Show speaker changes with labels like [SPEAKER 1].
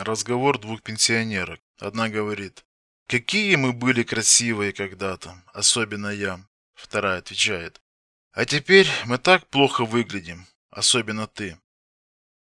[SPEAKER 1] Разговор двух пенсионерок. Одна говорит: "Какие мы были красивые когда-то, особенно я". Вторая отвечает: "А теперь мы так плохо выглядим, особенно ты".